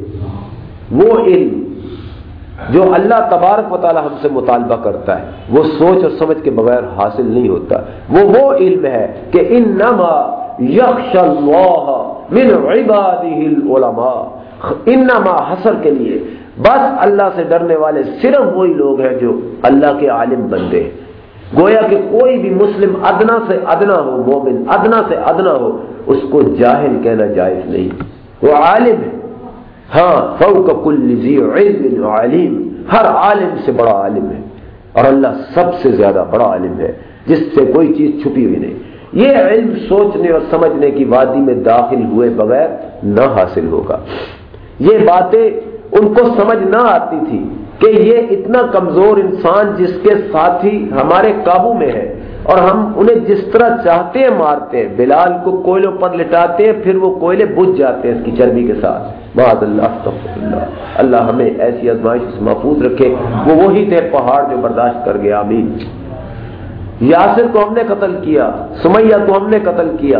وہ علم جو اللہ تبارک و تعالی ہم سے مطالبہ کرتا ہے، وہ سوچ اور سمجھ کے بغیر حاصل نہیں ہوتا۔ وہ وہ علم ہے کہ ان نما یکش اللہ من عباده العلماء۔ انما حسر کے لیے۔ بس اللہ سے ڈرنے والے صرف وہی لوگ ہیں جو اللہ کے عالم بندے گویا کہ کوئی بھی مسلم ادنا سے ادنا ہو، مومن ادنا سے ادنا ہو، اس کو جاہل کہنا جائز نہیں۔ وہ عالم ہے۔ ہاں فوق کل علم عالم ہر عالم سے بڑا عالم ہے۔ اور اللہ سب سے زیادہ بڑا عالم ہے، جس سے کوئی چیز چھپی ہوئی نہیں۔ یہ علم سوچنے اور سمجھنے کی وادی میں داخل ہوئے بغیر نہ حاصل ہوگا۔ یہ باتیں ان کو سمجھ نہ آتی تھی کہ یہ اتنا کمزور انسان جس کے ساتھی ہمارے قابو میں ہے، اور ہم انہیں جس طرح چاہتے ہیں مارتے ہیں۔ بلال کو کوئلوں پر لٹاتے ہیں، پھر وہ کوئلے بجھ جاتے ہیں اس کی چربی کے ساتھ۔ بہت اللہ اللہ۔ اللہ ہمیں ایسی ازمائش سے محفوظ رکھے۔ وہ وہی تھے پہاڑ جو برداشت کر گیا امین یاسر کو ہم نے قتل کیا، سمیہ کو ہم نے قتل کیا۔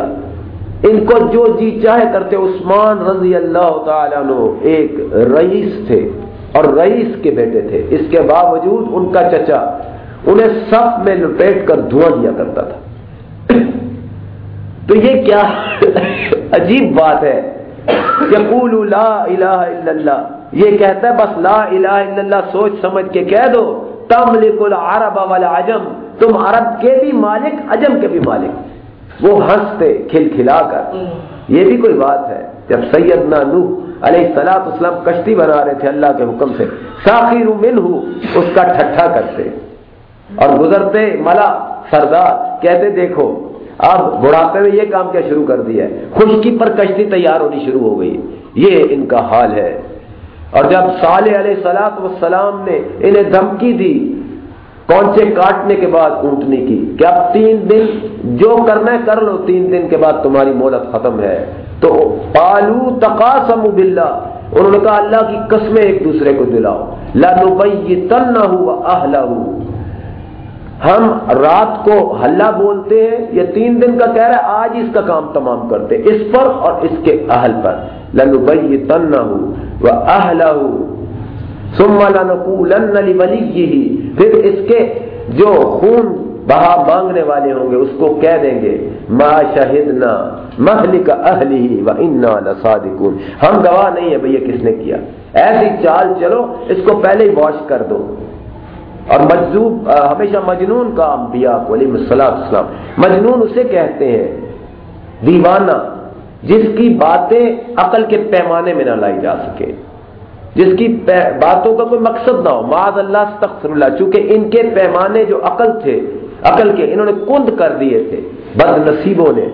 ان کو جو جی چاہے کرتے، عثمان رضی اللہ تعالیٰ عنہ ایک رئیس تھے اور رئیس کے بیٹے تھے۔ اس کے باوجود ان کا چچا انہیں سب میں لپیٹ کر دھواں دیا کرتا تھا۔ تو یہ کیا <laughs> عجیب بات ہے۔ یقول لا الہ الا اللہ۔ یہ کہتا ہے بس لا الہ الا اللہ سوچ سمجھ کے کہہ دو۔ تملک العرب والعجم۔ تم عرب کے بھی مالک عجم کے بھی مالک۔ وہ ہنستے کھل کھلا کر یہ بھی کوئی بات ہے۔ جب سیدنا نوح علیہ السلام اسلام کشتی بنا رہے تھے اللہ کے حکم سے ساخیر من اس کا ٹھٹھا کرتے۔ اور گزرتے ملا سردار کہتے دیکھو اب بڑھاپے میں یہ کام کیا شروع کر دیا ہے؟ خشکی پر کشتی تیار ہونی شروع ہو گئی۔ یہ ان کا حال ہے۔ اور جب صالح علیہ سلاط والسلام نے انہیں دھمکی دی کونچے کاٹنے کے بعد اونٹنے کی۔ کہ اب تین دن جو کرنا ہے کر لو، تین دن کے بعد تمہاری مولت ختم ہے۔ تو پالو تقاسم باللہ۔ انہوں نے کہا، اللہ کی قسمیں ایک دوسرے کو دلاؤ۔ لنبیتن ہوا اہلہ ہم رات کو ہلا بولتے ہیں، یہ تین دن کا کہہ رہا ہے، آج اس کا کام تمام کرتے اس پر اور اس کے اہل پر۔ لنبیتن ہوا اہلہ پھر اس کے جو خون بہا مانگنے والے ہوں گے، اس کو کہہ دیں گے، ما شہدنا محلک اہلی و انا لصادقون۔ ہم گواہ نہیں ہے بھئی کس نے کیا؟ ایسی چال چلو، اس کو پہلے ہی واش کر دو۔ اور مجذوب ہمیشہ مجنون کا انبیاء علیہ السلام مجنون اسے کہتے ہیں، دیوانہ، جس کی باتیں عقل کے پیمانے میں نہ لائی جا سکے۔ جس کی باتوں کا کوئی مقصد نہ ہو۔ معاذ اللہ تخصر اللہ۔ چونکہ ان کے پیمانے جو عقل تھے، عقل کے انہوں نے کند کر دیے تھے، بد نصیبوں نے۔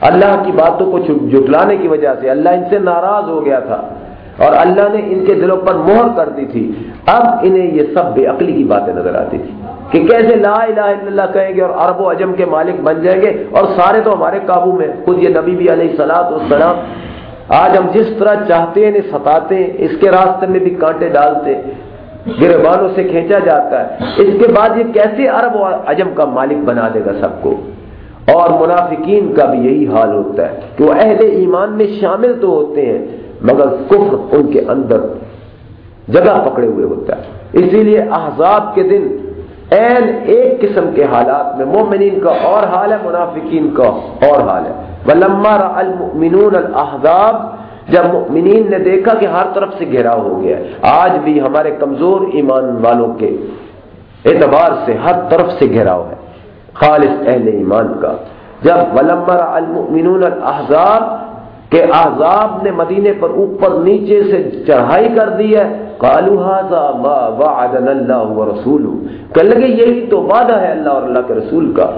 اللہ کی باتوں کو جٹلانے کی وجہ سے، اللہ ان سے ناراض ہو گیا تھا۔ اور اللہ نے ان کے دلوں پر مہر کر دی تھی۔ اب انہیں یہ سب بے عقلی کی باتیں نظر آتی تھی کہ کیسے لا الہ الا اللہ کہیں گے اور عرب و عجم کے مالک بن جائیں گے اور سارے تو ہمارے قابو میں خود یہ نبی بھی علیہ سلاد والسلام۔ آج ہم جس طرح چاہتے ہیں، انہیں ستاتے ہیں۔ اس کے راستے میں بھی کانٹے ڈالتے گربانوں سے کھینچا جاتا ہے۔ اس کے بعد یہ کیسے عرب و عجم کا مالک بنا دے گا سب کو؟ اور منافقین کا بھی یہی حال ہوتا ہے کہ وہ اہل ایمان میں شامل تو ہوتے ہیں۔ مگر کفر ان کے اندر جگہ پکڑے ہوئے ہوتا ہے۔ اسی لیے احزاب کے دن این ایک قسم کے حالات میں مومنین کا اور حال ہے، منافقین کا اور حال ہے۔ المؤمنون الاحزاب جب مؤمنین نے دیکھا کہ ہر طرف سے گھیراؤ ہو گیا آج بھی ہمارے کمزور ایمان والوں کے اعتبار سے ہر طرف سے گھیراؤ ہے۔ خالص اہل ایمان کا۔ جب ولمر المؤمنون الاحزاب کہ احزاب نے مدینے پر اوپر نیچے سے چڑھائی کر دی ہے۔ کالو ما وعدنا اللہ ورسولہ کہ لگے، یہی تو وعدہ ہے اللہ اور اللہ کے رسول کا۔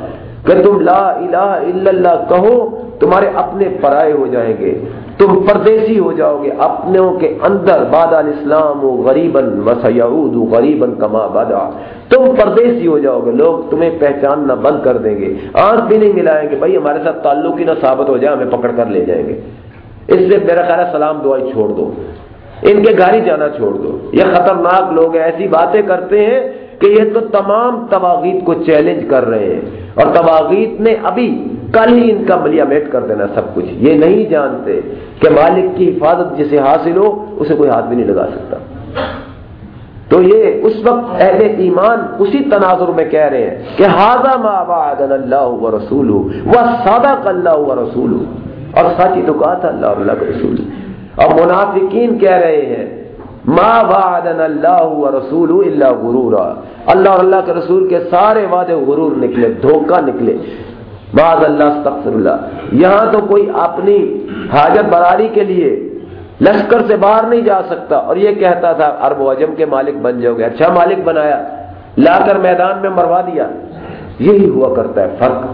کہ تم لا الہ الا اللہ کہو، تمہارے اپنے پرائے ہو جائیں گے، تم پردیسی ہو جاؤ گے۔ اپنوں کے اندر باد الاسلام غریبن وسیعود غریبن کما بادا تم پردیسی ہو جاؤ گے، لوگ تمہیں پہچاننا بند کر دیں گے۔ آنکھ بھی نہیں ملائیں گے، بھائی ہمارے ساتھ تعلق ہی نہ ثابت ہو جائے، ہمیں پکڑ کر لے جائیں گے۔ اس لیے میرا خیال ہے سلام دعائی چھوڑ دو۔ ان کے گھر ہی جانا چھوڑ دو۔ یہ خطرناک لوگ ایسی باتیں کرتے ہیں کہ یہ تو تمام تواغیت کو چیلنج کر رہے ہیں۔ اور تواغیت نے ابھی کل ہی ان کا ملیا میٹ کر دینا سب کچھ۔ یہ نہیں جانتے کہ مالک کی حفاظت جسے حاصل ہو، اسے کوئی ہاتھ بھی نہیں لگا سکتا۔ تو یہ اس وقت اہل ایمان اسی تناظر میں کہہ رہے ہیں کہ ہاضا اللہ و رسول وہ سادہ اللہ و رسول اور سچی تو کہا تھا اللہ اور اللہ کے رسول۔ اور منافقین کہہ رہے ہیں، ما وعدنا اللہ و رسول اللہ غرور اللہ اور اللہ کے رسول کے سارے وعدے غرور نکلے، دھوکہ نکلے۔ بعض اللہ استغفر اللہ۔ یہاں تو کوئی اپنی حاجت براری کے لیے لشکر سے باہر نہیں جا سکتا۔ اور یہ کہتا تھا ارب و عجم کے مالک بن جاؤ گے۔ اچھا مالک بنایا، لا کر میدان میں مروا دیا۔ یہی ہوا کرتا ہے فرق۔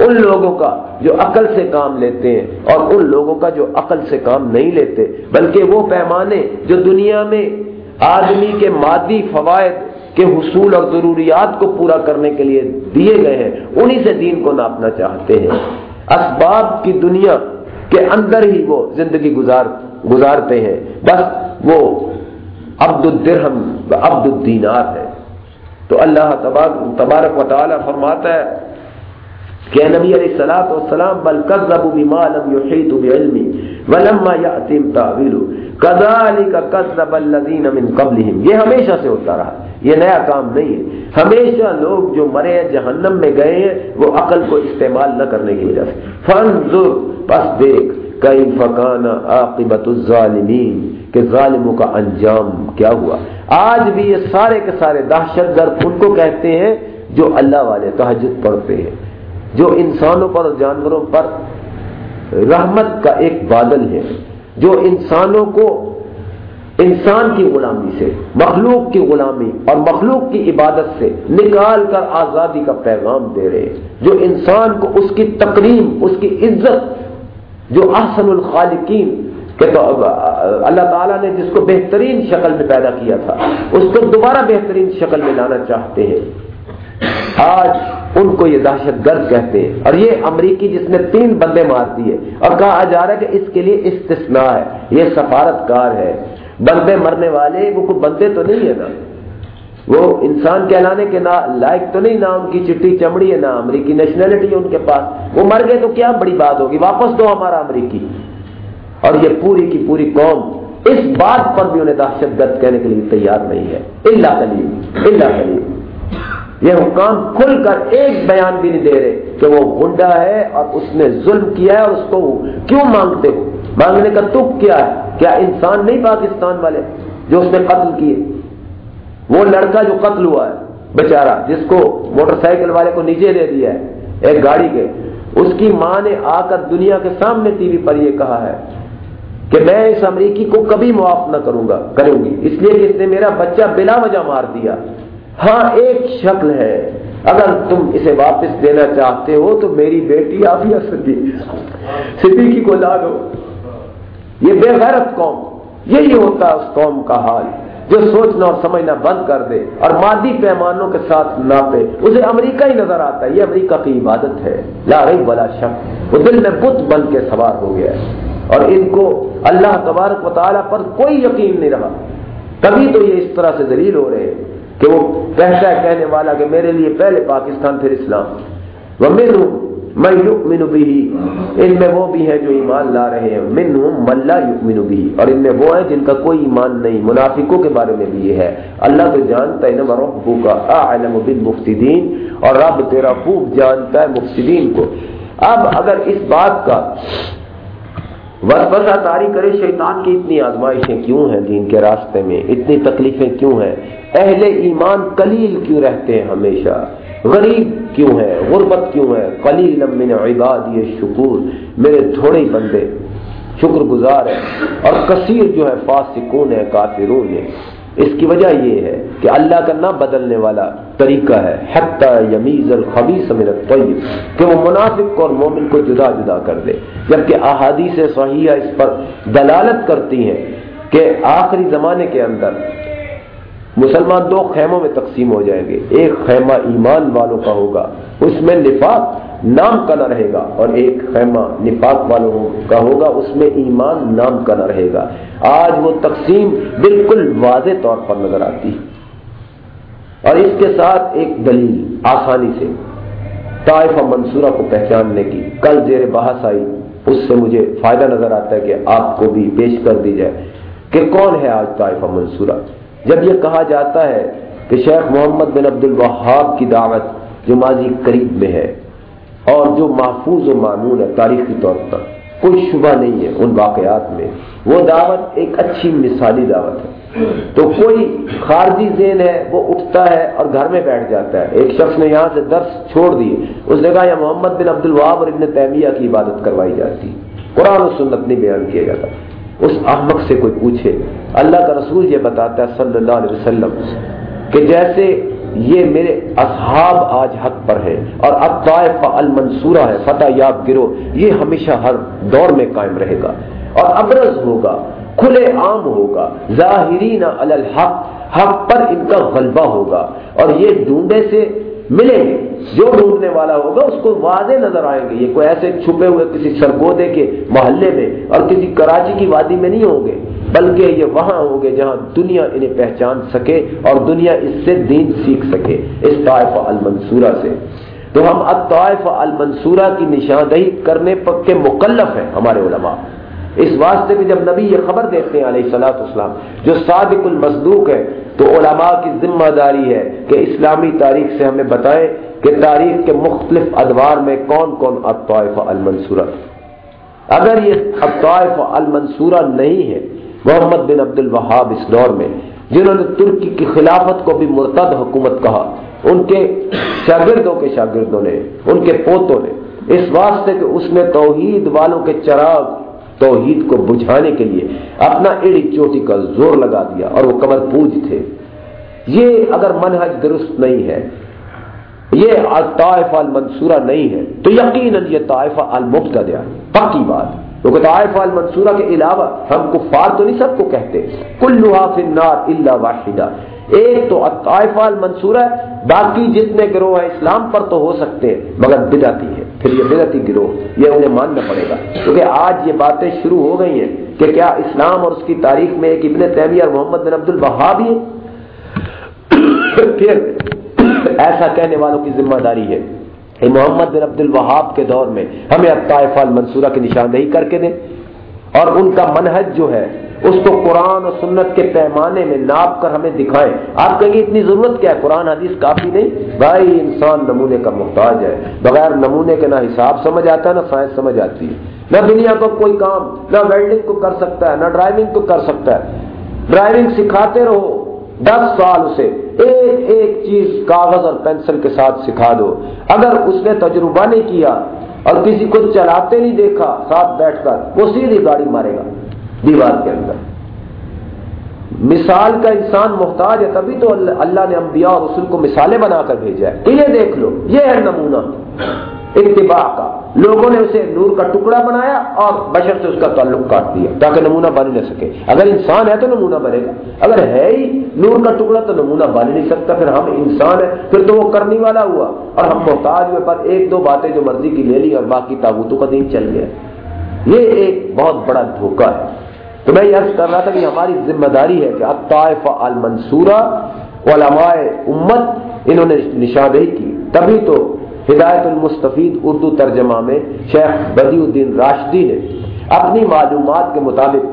ان لوگوں کا جو عقل سے کام لیتے ہیں اور ان لوگوں کا جو عقل سے کام نہیں لیتے، بلکہ وہ پیمانے جو دنیا میں آدمی کے مادی فوائد کے حصول اور ضروریات کو پورا کرنے کے لیے دیے گئے ہیں، انہی سے دین کو ناپنا چاہتے ہیں۔ اسباب کی دنیا کے اندر ہی وہ زندگی گزار گزارتے ہیں۔ بس وہ عبد الدرہم و عبد الدینار ہے۔ تو اللہ تبارک و تعالی فرماتا ہے کہ نبی علیہ السلام والسلام، بل کذبوا بما لم يحيطوا بعلمه ولما ياتم تعويله كذلك كذب الذين من قبلهم یہ ہمیشہ سے ہوتا رہا۔ یہ نیا کام نہیں ہے۔ ہمیشہ لوگ جو مرے ہیں، جہنم میں گئے ہیں، وہ عقل کو استعمال نہ کرنے کی وجہ سے۔ فانظر، پس دیکھ۔ کئی فکان عاقبت الظالمین، کہ ظالموں کا انجام کیا ہوا؟ آج بھی یہ سارے کے سارے دہشت گرد ان کو کہتے ہیں جو اللہ والے تحجد پڑھتے ہیں، جو انسانوں پر اور جانوروں پر رحمت کا ایک بادل ہے، جو انسانوں کو انسان کی غلامی سے، مخلوق کی غلامی اور مخلوق کی عبادت سے نکال کر آزادی کا پیغام دے رہے ہیں، جو انسان کو اس کی تقریم، اس کی عزت جو احسن الخالقین، کہ تو اللہ تعالیٰ نے جس کو بہترین شکل میں پیدا کیا تھا، اس کو دوبارہ بہترین شکل میں لانا چاہتے ہیں۔ آج ان کو یہ دہشت گرد کہتے ہیں۔ اور یہ امریکی جس نے تین بندے مار دیے، اور کہا جا رہا ہے کہ اس کے لیے استثناء ہے، یہ سفارت کار ہے۔ بندے مرنے والے، وہ کوئی بندے تو نہیں ہے نا؟ وہ انسان کہلانے کے نہ لائق تو نہیں نہ ان کی چٹھی چمڑی ہے نہ امریکی نیشنلٹی ہے ان کے پاس۔ وہ مر گئے تو کیا بڑی بات ہوگی؟ واپس دو ہمارا امریکی۔ اور یہ پوری کی پوری قوم اس بات پر بھی انہیں دہشت گرد کہنے کے لیے تیار نہیں ہے۔ اللہ کلیم اللہ کلیم یہ حکام کھل کر ایک بیان بھی نہیں دے رہے کہ وہ گنڈا ہے اور اس نے ظلم کیا ہے اور اس کو کیوں مانگتے ہو؟ مانگنے کا تک کیا ہے؟ کیا انسان نہیں پاکستان والے جو اس نے قتل کیے؟ وہ لڑکا جو قتل ہوا ہے، بیچارہ، جس کو موٹر سائیکل والے کو نیچے دے دیا ہے، ایک گاڑی کے، اس کی ماں نے آ کر دنیا کے سامنے ٹی وی پر یہ کہا ہے کہ میں اس امریکی کو کبھی معاف نہ کروں گا، کروں گی۔ اس لیے کہ اس نے میرا بچہ بلا وجہ مار دیا۔ ہاں ایک شکل ہے۔ اگر تم اسے واپس دینا چاہتے ہو تو میری بیٹی آفیہ صدیقی کو لا دو۔ یہ بے غیرت قوم، یہی ہوتا اس قوم کا حال۔ جو سوچنا اور سمجھنا بند کر دے اور مادی پیمانوں کے ساتھ ناپے، اسے امریکہ ہی نظر آتا ہے۔ یہ امریکہ کی عبادت ہے۔ لا رہی بلا شک، وہ دل میں بت بن کے سوار ہو گیا ہے۔ اور ان کو اللہ تبارک و تعالیٰ پر کوئی یقین نہیں رہا۔ کبھی تو یہ اس طرح سے دلیل ہو رہے ہیں کہ وہ کہتا ہے کہنے والا کہ میرے لیے پہلے پاکستان، پھر اسلام۔ وہ من میں یؤمن بھی ان میں وہ بھی ہیں جو ایمان لا رہے ہیں. من ہوں ملا یؤمن بھی اور ان میں وہ ہیں جن کا کوئی ایمان نہیں. منافقوں کے بارے میں بھی یہ ہے. اللہ تو جانتا ہے نا ربو کا اعلم بالمفسدین. اور رب تیرا خوب جانتا ہے مفسدین کو. اب اگر اس بات کا وسوسہ تاری کرے، شیطان کی اتنی آزمائشیں کیوں ہیں دین کے راستے میں؟ اتنی تکلیفیں کیوں ہیں؟ اہل ایمان قلیل کیوں رہتے ہیں ہمیشہ؟ غریب کیوں ہے؟ غربت کیوں ہے؟ قلیل من عباد یہ شکور میرے تھوڑے ہی بندے شکر گزار ہیں۔ اور کثیر جو ہے، فاسقون ہے کافرون ہے اس کی وجہ یہ ہے کہ اللہ کا نہ بدلنے والا طریقہ ہے۔ حتی یمیز الخبیث من الطیب، کہ وہ منافق اور مومن کو جدا جدا کر دے۔ جبکہ احادیث صحیحہ اس پر دلالت کرتی ہیں کہ آخری زمانے کے اندر مسلمان دو خیموں میں تقسیم ہو جائیں گے۔ ایک خیمہ ایمان والوں کا ہوگا، اس میں نفاق نام کا نہ رہے گا، اور ایک خیمہ نفاق والوں کا ہوگا، اس میں ایمان نام کا نہ رہے گا۔ آج وہ تقسیم بالکل واضح طور پر نظر آتی۔ ہے اور اس کے ساتھ ایک دلیل آسانی سے، طائفہ منصورہ کو پہچاننے کی۔ کل زیر بحث آئی، اس سے مجھے فائدہ نظر آتا ہے کہ آپ کو بھی پیش کر دی جائے کہ کون ہے آج طائفہ منصورہ؟ جب یہ کہا جاتا ہے کہ شیخ محمد بن عبد الوہاب کی دعوت جو ماضی قریب میں ہے اور جو محفوظ و معمول ہے تاریخی طور پر، کوئی شبہ نہیں ہے ان واقعات میں۔ وہ دعوت ایک اچھی مثالی دعوت ہے۔ تو کوئی خارجی ذہن ہے، وہ اٹھتا ہے اور گھر میں بیٹھ جاتا ہے۔ ایک شخص نے یہاں سے درس چھوڑ دیے۔ اس نے کہا، یا محمد بن عبد الواب اور ابن تیمیہ کی عبادت کروائی جاتی۔ قرآن و سنت نہیں بیان کیا جاتا اس احمق سے کوئی پوچھے۔ اللہ کا رسول یہ بتاتا ہے صلی اللہ علیہ وسلم کہ جیسے یہ میرے اصحاب آج حق پر ہے اور اب طائف المنصورہ ہے، فتح یاب گرو یہ ہمیشہ ہر دور میں قائم رہے گا اور ابرز ہوگا، کھلے عام ہوگا، ظاہرین الحق، حق پر ان کا غلبہ ہوگا اور یہ ڈونڈے سے ملیں گے جو ڈھونڈنے والا ہوگا اس کو واضح نظر آئیں گے۔ یہ کوئی ایسے چھپے ہوئے کسی سرگودے کے محلے میں اور کسی کراچی کی وادی میں نہیں ہوں گے، بلکہ یہ وہاں ہوں گے جہاں دنیا انہیں پہچان سکے اور دنیا اس سے دین سیکھ سکے۔ اس طائفہ المنصورہ سے۔ تو ہم الطائف المنصورہ کی نشاندہی کرنے پر کے مکلف ہیں ہمارے علماء۔ اس واسطے کہ جب نبی یہ خبر دیتے ہیں علیہ السلاۃ اسلام جو صادق المصدوق ہے، تو علماء کی ذمہ داری ہے کہ اسلامی تاریخ سے ہمیں بتائیں کہ تاریخ کے مختلف ادوار میں کون کون الطائف المنصورہ اگر یہ الطائف المنصورہ نہیں ہے، محمد بن عبد الوہاب اس دور میں، جنہوں نے ترکی کی خلافت کو بھی مرتد حکومت کہا، ان کے شاگردوں کے شاگردوں نے، ان کے پوتوں نے، اس واسطے کہ اس نے توحید والوں کے چراغ توحید کو بجھانے کے لیے اپنا ایڑی چوٹی کا زور لگا دیا اور وہ کمر پوج تھے۔ یہ اگر منہج درست نہیں ہے، یہ طائفہ المنصورہ نہیں ہے، تو یقیناً یہ طائفہ المفت دیا پکی بات کیونکہ طائفہ المنصورہ کے علاوہ ہم کفار تو نہیں سب کو کہتے کلوہا فی النار الا واحدہ۔ ایک تو طائفہ المنصورہ ہے، باقی جتنے گروہ ہیں اسلام پر تو ہو سکتے ہیں، مگر بدعتی ہے پھر یہ بدعتی گروہ، یہ انہیں ماننا پڑے گا۔ کیونکہ آج یہ باتیں شروع ہو گئی ہیں کہ کیا اسلام اور اس کی تاریخ میں ایک ابن تیمیہ اور محمد بن عبد الوہاب ہی پھر ایسا کہنے والوں کی ذمہ داری ہے۔ کہ محمد بن عبد الوہاب کے دور میں ہمیں الطائفہ المنصورہ کی نشاندہی کر کے دیں۔ اور ان کا منہج جو ہے اس کو قرآن اور سنت کے پیمانے میں ناپ کر ہمیں دکھائیں۔ آپ کہیں گے اتنی ضرورت کیا ہے؟ قرآن حدیث کافی نہیں۔ بھائی انسان نمونے کا محتاج ہے۔ بغیر نمونے کے نہ حساب سمجھ آتا ہے، نہ سائنس سمجھ آتی ہے۔ نہ دنیا کو کوئی کام، نہ ویلڈنگ کو کر سکتا ہے، نہ ڈرائیونگ کو کر سکتا ہے۔ ڈرائیونگ سکھاتے رہو۔ دس سال اسے ایک ایک چیز، کاغذ اور پینسل کے ساتھ سکھا دو۔ اگر اس نے تجربہ نہیں کیا اور کسی کو چلاتے نہیں دیکھا، ساتھ بیٹھ کر، وہ سیدھی گاڑی مارے گا۔ دیوار کے اندر۔ مثال کا انسان محتاج ہے، تبھی تو اللہ نے انبیاء اور رسول کو مثالیں بنا کر بھیجا ہے۔ یہ دیکھ لو، یہ ہے نمونہ۔ اتباع کا۔ لوگوں نے اسے نور کا ٹکڑا بنایا اور بشر سے اس کا تعلق کاٹ دیا، تاکہ نمونہ بن نہ سکے۔ اگر انسان ہے تو نمونہ بنے گا۔ اگر ہے ہی نور کا ٹکڑا تو نمونہ بن نہیں سکتا، پھر ہم انسان ہیں۔ پھر تو وہ کرنے والا ہوا۔ اور ہم محتاج ہوئے، پر ایک دو باتیں جو مرضی کی لے لی اور باقی تابوتوں کا دین چل گیا۔ یہ ایک بہت بڑا دھوکہ ہے۔ تو میں یہ عرض کر رہا تھا کہ ہماری ذمہ داری ہے کہ الطائف المنصورہ علماء امت انہوں نے نشاندہی کی۔ تبھی تو ہدایت المستفید اردو ترجمہ میں شیخ بدی الدین راشدی نے اپنی معلومات کے مطابق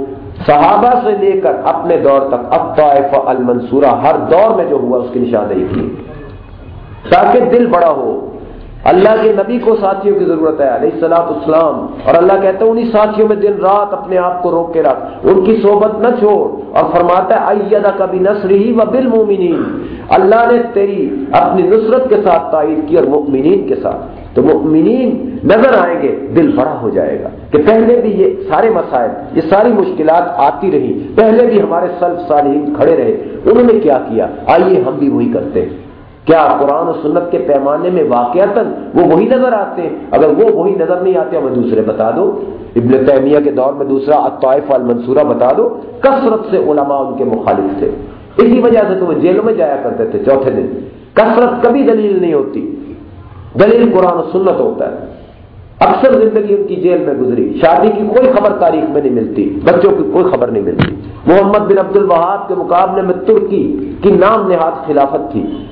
صحابہ سے لے کر اپنے دور تک الطائف المنصورہ ہر دور میں جو ہوا اس کی نشاندہی کی۔ تاکہ دل بڑا ہو اللہ کے نبی کو ساتھیوں کی ضرورت ہے، علیہ السلاط اسلام اور اللہ کہتا ہے، انہی ساتھیوں میں دن رات اپنے آپ کو روک کے رکھ۔ ان کی صحبت نہ چھوڑ۔ اور فرماتا ہے کبھی نصر ہی و بالمومنین اللہ نے تیری اپنی نصرت کے ساتھ تائید کی اور مؤمنین کے ساتھ۔ تو مؤمنین نظر آئیں گے، دل بڑا ہو جائے گا۔ کہ پہلے بھی یہ سارے مسائل، یہ ساری مشکلات آتی رہی۔ پہلے بھی ہمارے سلف صالحین کھڑے رہے۔ انہوں نے کیا کیا؟ آئیے ہم بھی وہی کرتے ہیں۔ کیا قرآن و سنت کے پیمانے میں واقعات وہ وہی نظر آتے ہیں؟ اگر وہ وہی نظر نہیں آتے، ہمیں دوسرے بتا دو۔ ابن تیمیہ کے دور میں دوسرا الطائف المنصورہ بتا دو۔ کثرت سے علماء ان کے مخالف تھے۔ اسی وجہ سے تو وہ جیلوں میں جایا کرتے تھے چوتھے دن۔ کثرت کبھی دلیل نہیں ہوتی۔ دلیل قرآن و سنت ہوتا ہے۔ اکثر زندگی ان کی جیل میں گزری۔ شادی کی کوئی خبر تاریخ میں نہیں ملتی۔ بچوں کی کوئی خبر نہیں ملتی۔ محمد بن عبد الوہاب کے مقابلے میں ترکی کی نام نہاد خلافت تھی۔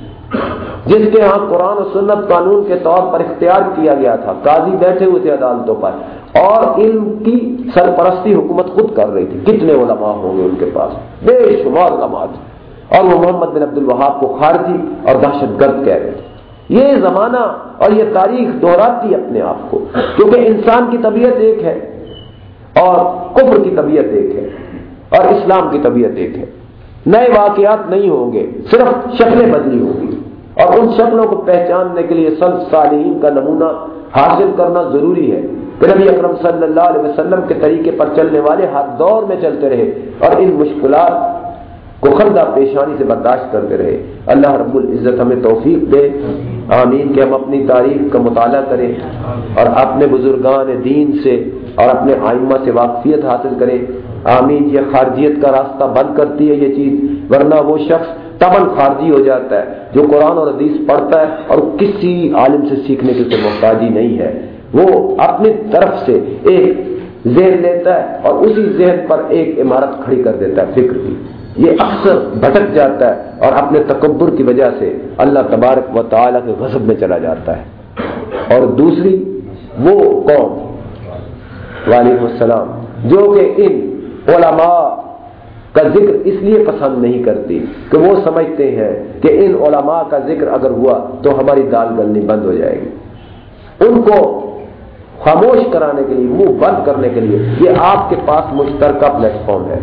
جس کے ہاں قرآن و سنت قانون کے طور پر اختیار کیا گیا تھا، قاضی بیٹھے ہوئے تھے عدالتوں پر، اور ان کی سرپرستی حکومت خود کر رہی تھی۔ کتنے علماء ہوں گے ان کے پاس؟ بے شمار علماء تھے۔ اور وہ محمد بن عبد الوہاب کو خارجی اور دہشت گرد کہہ رہے تھے۔ یہ زمانہ اور یہ تاریخ دہراتی اپنے آپ کو، کیونکہ انسان کی طبیعت ایک ہے اور کفر کی طبیعت ایک ہے اور اسلام کی طبیعت ایک ہے۔ نئے واقعات نہیں ہوں گے، صرف شکلیں بدلی ہوں گی۔ اور ان شکلوں کو پہچاننے کے لیے سب صالحین کا نمونہ حاصل کرنا ضروری ہے۔ کہ نبی اکرم صلی اللہ علیہ وسلم کے طریقے پر چلنے والے ہر دور میں چلتے رہے اور ان مشکلات کو خردہ پیشانی سے برداشت کرتے رہے۔ اللہ رب العزت ہمیں توفیق دے۔ آمین۔ کہ ہم اپنی تاریخ کا مطالعہ کریں اور اپنے بزرگان دین سے اور اپنے آئمہ سے واقفیت حاصل کریں۔ آمین۔ یہ خارجیت کا راستہ بند کرتی ہے یہ چیز، ورنہ وہ شخص تبن خارجی ہو جاتا ہے، جو قرآن اور حدیث پڑھتا ہے اور کسی عالم سے سیکھنے کی کوئی محتاجی نہیں ہے۔ وہ اپنی طرف سے ایک ذہن لیتا ہے اور اسی ذہن پر ایک عمارت کھڑی کر دیتا ہے فکر کی۔ یہ اکثر بھٹک جاتا ہے اور اپنے تکبر کی وجہ سے اللہ تبارک و تعالیٰ کے غضب میں چلا جاتا ہے۔ اور دوسری، وہ قوم، وعلیکم السلام، جو کہ ان علماء کا ذکر اس لیے پسند نہیں کرتی کہ وہ سمجھتے ہیں کہ ان علماء کا ذکر اگر ہوا تو ہماری دال گلنی بند ہو جائے گی۔ ان کو خاموش کرانے کے لیے، منہ بند کرنے کے لیے یہ آپ کے پاس مشترکہ پلیٹ فارم ہے۔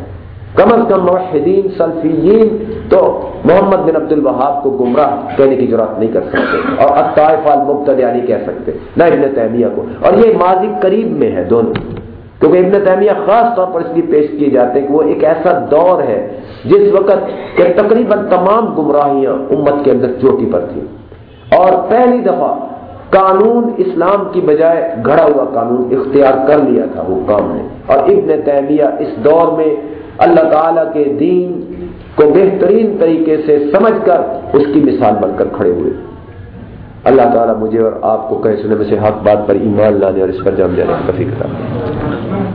کم از کم موحدین، سلفیین تو محمد بن عبد الوہاب کو گمراہ کہنے کی ضرورت نہیں کر سکتے اور اطائف المبتدیہ نہیں کہہ سکتے، نہ ابن تیمیہ کو۔ اور یہ ماضی قریب میں ہے دونوں۔ کیونکہ ابن تیمیہ خاص طور پر اس لیے پیش کیے جاتے ہیں کہ وہ ایک ایسا دور ہے جس وقت کہ تقریباً تمام گمراہیاں امت کے اندر چوٹی پر تھیں۔ اور پہلی دفعہ قانون اسلام کی بجائے گھڑا ہوا قانون اختیار کر لیا تھا وہ کام نے اور ابن تیمیہ اس دور میں اللہ تعالی کے دین کو بہترین طریقے سے سمجھ کر اس کی مثال بن کر کھڑے ہوئے۔ اللہ تعالیٰ مجھے اور آپ کو کہے سننے میں سے حق بات پر ایمان لانے اور اس پر جام جانے کا فکر